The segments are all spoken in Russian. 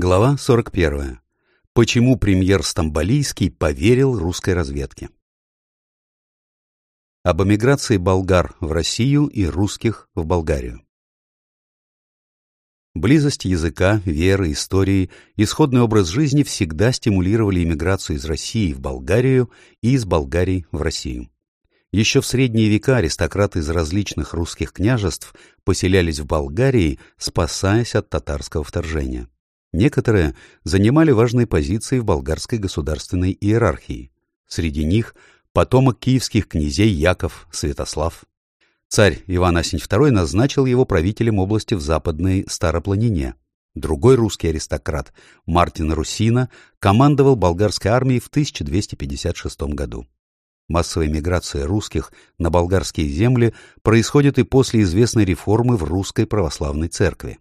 Глава 41. Почему премьер Стамбалийский поверил русской разведке? Об эмиграции болгар в Россию и русских в Болгарию. Близость языка, веры, истории, исходный образ жизни всегда стимулировали иммиграцию из России в Болгарию и из Болгарии в Россию. Еще в средние века аристократы из различных русских княжеств поселялись в Болгарии, спасаясь от татарского вторжения. Некоторые занимали важные позиции в болгарской государственной иерархии. Среди них потомок киевских князей Яков Святослав. Царь Иван Асень II назначил его правителем области в Западной Старопланине. Другой русский аристократ, Мартин Русина, командовал болгарской армией в 1256 году. Массовая миграция русских на болгарские земли происходит и после известной реформы в русской православной церкви.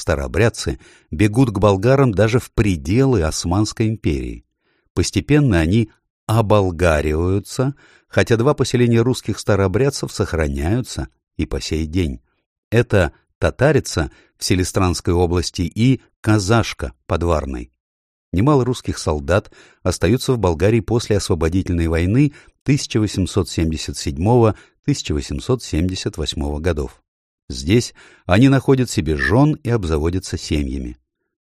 Старообрядцы бегут к болгарам даже в пределы Османской империи. Постепенно они оболгариваются, хотя два поселения русских старообрядцев сохраняются и по сей день. Это Татарица в Селистранской области и Казашка под Варной. Немало русских солдат остаются в Болгарии после освободительной войны 1877-1878 годов. Здесь они находят себе жен и обзаводятся семьями.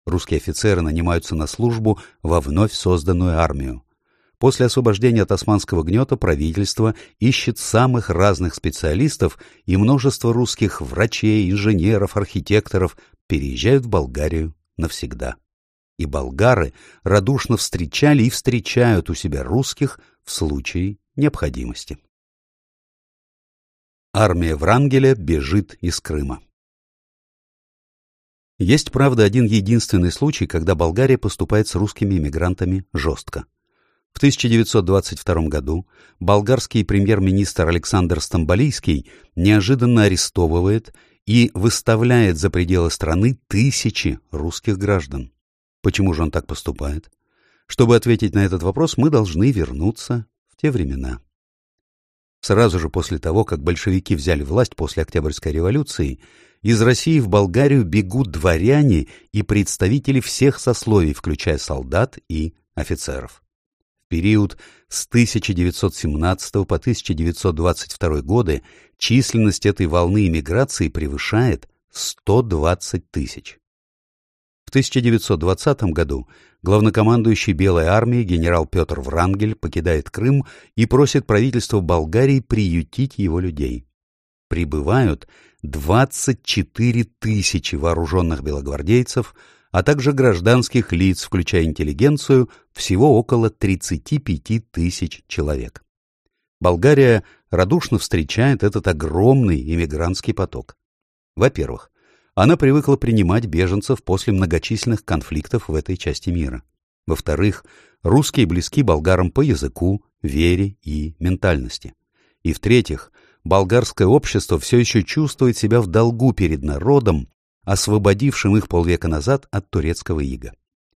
Русские офицеры нанимаются на службу во вновь созданную армию. После освобождения от османского гнета правительство ищет самых разных специалистов, и множество русских врачей, инженеров, архитекторов переезжают в Болгарию навсегда. И болгары радушно встречали и встречают у себя русских в случае необходимости. Армия Врангеля бежит из Крыма. Есть, правда, один единственный случай, когда Болгария поступает с русскими иммигрантами жестко. В 1922 году болгарский премьер-министр Александр Стамбалийский неожиданно арестовывает и выставляет за пределы страны тысячи русских граждан. Почему же он так поступает? Чтобы ответить на этот вопрос, мы должны вернуться в те времена. Сразу же после того, как большевики взяли власть после Октябрьской революции, из России в Болгарию бегут дворяне и представители всех сословий, включая солдат и офицеров. В период с 1917 по 1922 годы численность этой волны иммиграции превышает 120 тысяч. В 1920 году главнокомандующий Белой армией генерал Петр Врангель покидает Крым и просит правительство Болгарии приютить его людей. Прибывают 24 тысячи вооруженных белогвардейцев, а также гражданских лиц, включая интеллигенцию, всего около 35 тысяч человек. Болгария радушно встречает этот огромный иммигрантский поток. Во-первых, она привыкла принимать беженцев после многочисленных конфликтов в этой части мира. Во-вторых, русские близки болгарам по языку, вере и ментальности. И в-третьих, болгарское общество все еще чувствует себя в долгу перед народом, освободившим их полвека назад от турецкого ига.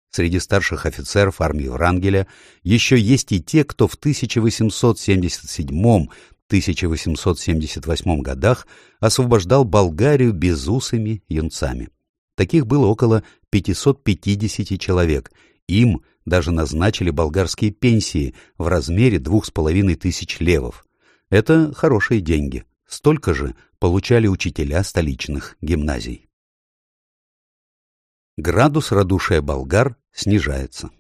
Среди старших офицеров армии Врангеля еще есть и те, кто в 1877 1878 годах освобождал Болгарию безусыми юнцами. Таких было около 550 человек. Им даже назначили болгарские пенсии в размере двух с половиной тысяч левов. Это хорошие деньги. Столько же получали учителя столичных гимназий. Градус радушия болгар снижается.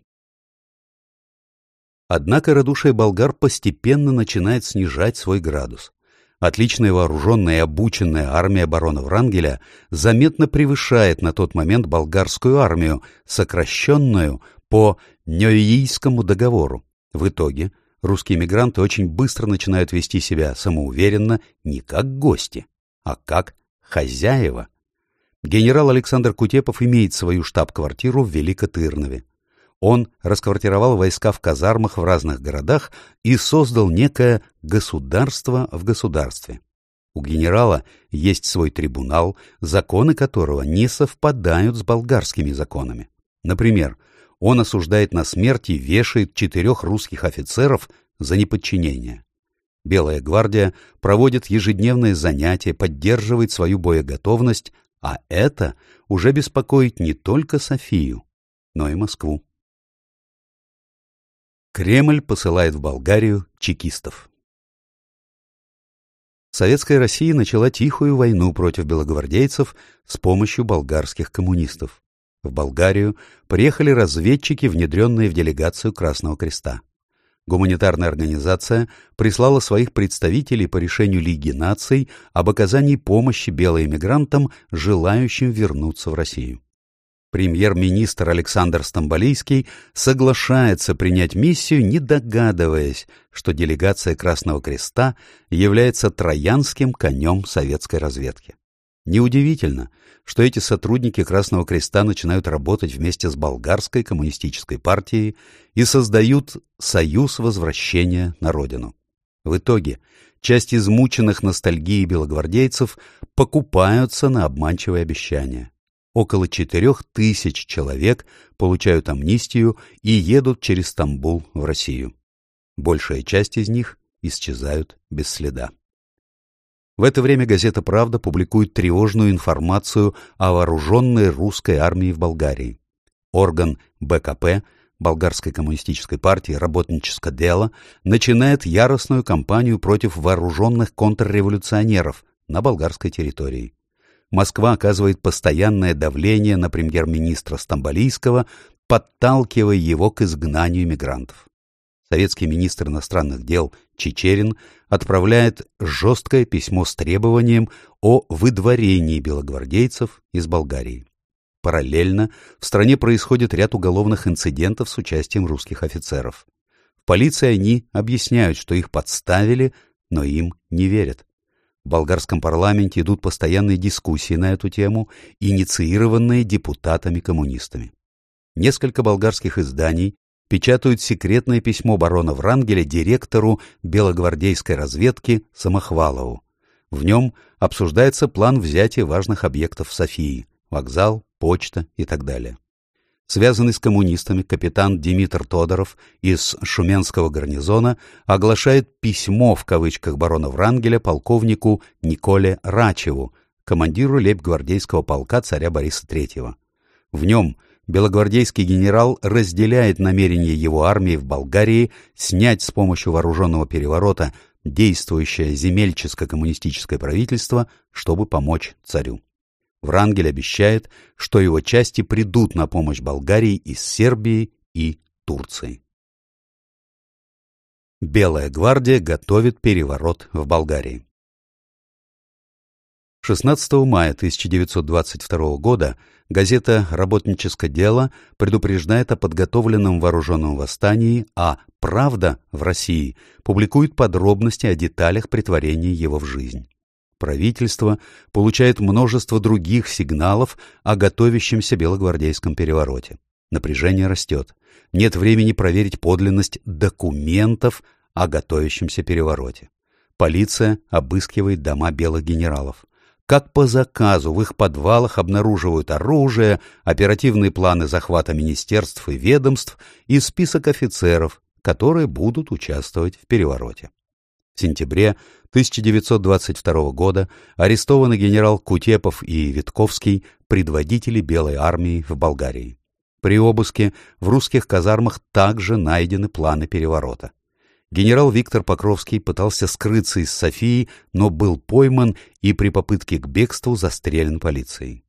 Однако радушие болгар постепенно начинает снижать свой градус. Отличная вооруженная и обученная армия барона Врангеля заметно превышает на тот момент болгарскую армию, сокращенную по Нёйийскому договору. В итоге русские мигранты очень быстро начинают вести себя самоуверенно не как гости, а как хозяева. Генерал Александр Кутепов имеет свою штаб-квартиру в Великотырнове. Он расквартировал войска в казармах в разных городах и создал некое государство в государстве. У генерала есть свой трибунал, законы которого не совпадают с болгарскими законами. Например, он осуждает на смерть и вешает четырех русских офицеров за неподчинение. Белая гвардия проводит ежедневные занятия, поддерживает свою боеготовность, а это уже беспокоит не только Софию, но и Москву. Кремль посылает в Болгарию чекистов. Советская Россия начала тихую войну против белогвардейцев с помощью болгарских коммунистов. В Болгарию приехали разведчики, внедренные в делегацию Красного Креста. Гуманитарная организация прислала своих представителей по решению Лиги наций об оказании помощи белоэмигрантам, желающим вернуться в Россию премьер-министр Александр Стамбалийский соглашается принять миссию, не догадываясь, что делегация Красного Креста является троянским конем советской разведки. Неудивительно, что эти сотрудники Красного Креста начинают работать вместе с болгарской коммунистической партией и создают союз возвращения на родину. В итоге часть измученных ностальгией белогвардейцев покупаются на обманчивые обещания около четырех тысяч человек получают амнистию и едут через Стамбул в Россию. Большая часть из них исчезают без следа. В это время газета «Правда» публикует тревожную информацию о вооруженной русской армии в Болгарии. Орган БКП Болгарской коммунистической партии «Работническое дело» начинает яростную кампанию против вооруженных контрреволюционеров на болгарской территории. Москва оказывает постоянное давление на премьер-министра Стамбалийского, подталкивая его к изгнанию мигрантов. Советский министр иностранных дел Чечерин отправляет жесткое письмо с требованием о выдворении белогвардейцев из Болгарии. Параллельно в стране происходит ряд уголовных инцидентов с участием русских офицеров. В полиции они объясняют, что их подставили, но им не верят. В болгарском парламенте идут постоянные дискуссии на эту тему, инициированные депутатами-коммунистами. Несколько болгарских изданий печатают секретное письмо барона Врангеля директору белогвардейской разведки Самохвалову. В нем обсуждается план взятия важных объектов в Софии – вокзал, почта и так далее связанный с коммунистами капитан Димитр Тодоров из Шуменского гарнизона оглашает «письмо» в кавычках барона Врангеля полковнику Николе Рачеву, командиру лейб-гвардейского полка царя Бориса III. В нем белогвардейский генерал разделяет намерение его армии в Болгарии снять с помощью вооруженного переворота действующее земельческо-коммунистическое правительство, чтобы помочь царю. Врангель обещает, что его части придут на помощь Болгарии из Сербии и Турции. Белая гвардия готовит переворот в Болгарии. 16 мая 1922 года газета «Работническое дело» предупреждает о подготовленном вооруженном восстании, а «Правда» в России публикует подробности о деталях притворения его в жизнь. Правительство получает множество других сигналов о готовящемся белогвардейском перевороте. Напряжение растет. Нет времени проверить подлинность документов о готовящемся перевороте. Полиция обыскивает дома белых генералов. Как по заказу в их подвалах обнаруживают оружие, оперативные планы захвата министерств и ведомств и список офицеров, которые будут участвовать в перевороте. Сентябре 1922 года арестованы генерал Кутепов и Витковский, предводители Белой армии в Болгарии. При обыске в русских казармах также найдены планы переворота. Генерал Виктор Покровский пытался скрыться из Софии, но был пойман и при попытке к бегству застрелен полицией.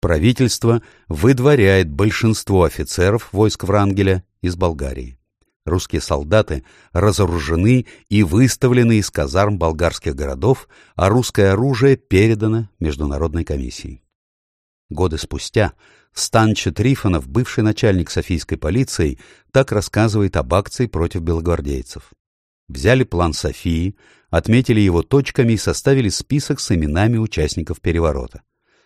Правительство выдворяет большинство офицеров войск Врангеля из Болгарии. Русские солдаты разоружены и выставлены из казарм болгарских городов, а русское оружие передано Международной комиссии. Годы спустя Станча Трифонов, бывший начальник Софийской полиции, так рассказывает об акции против белогвардейцев. Взяли план Софии, отметили его точками и составили список с именами участников переворота.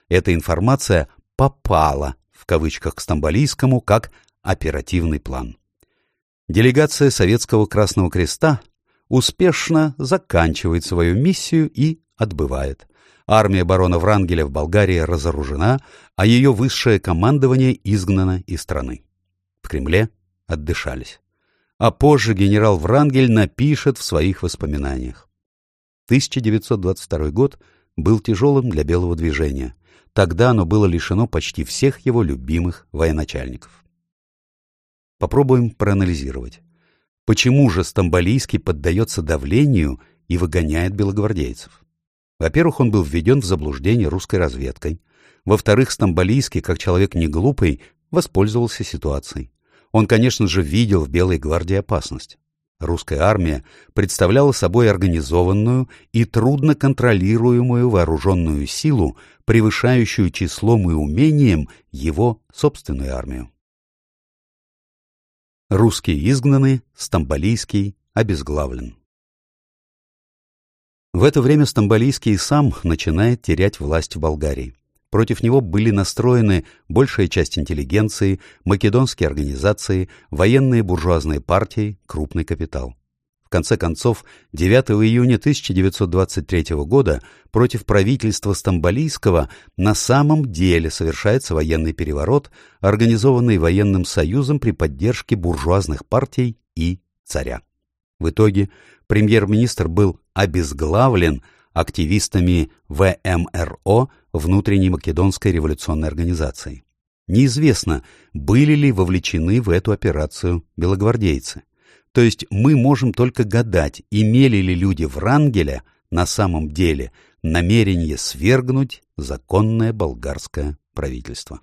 Эта информация «попала» в кавычках к Стамбалийскому как оперативный план. Делегация Советского Красного Креста успешно заканчивает свою миссию и отбывает. Армия барона Врангеля в Болгарии разоружена, а ее высшее командование изгнано из страны. В Кремле отдышались. А позже генерал Врангель напишет в своих воспоминаниях. 1922 год был тяжелым для белого движения. Тогда оно было лишено почти всех его любимых военачальников. Попробуем проанализировать. Почему же Стамбалийский поддается давлению и выгоняет белогвардейцев? Во-первых, он был введен в заблуждение русской разведкой. Во-вторых, Стамбалийский, как человек не глупый, воспользовался ситуацией. Он, конечно же, видел в Белой гвардии опасность. Русская армия представляла собой организованную и трудно контролируемую вооруженную силу, превышающую числом и умением его собственную армию. Русские изгнаны, Стамбалийский обезглавлен. В это время Стамбалийский сам начинает терять власть в Болгарии. Против него были настроены большая часть интеллигенции, македонские организации, военные буржуазные партии, крупный капитал. Конце концов, 9 июня 1923 года против правительства Стамбалийского на самом деле совершается военный переворот, организованный военным союзом при поддержке буржуазных партий и царя. В итоге премьер-министр был обезглавлен активистами ВМРО внутренней македонской революционной организации. Неизвестно, были ли вовлечены в эту операцию белогвардейцы. То есть мы можем только гадать, имели ли люди Врангеля на самом деле намерение свергнуть законное болгарское правительство.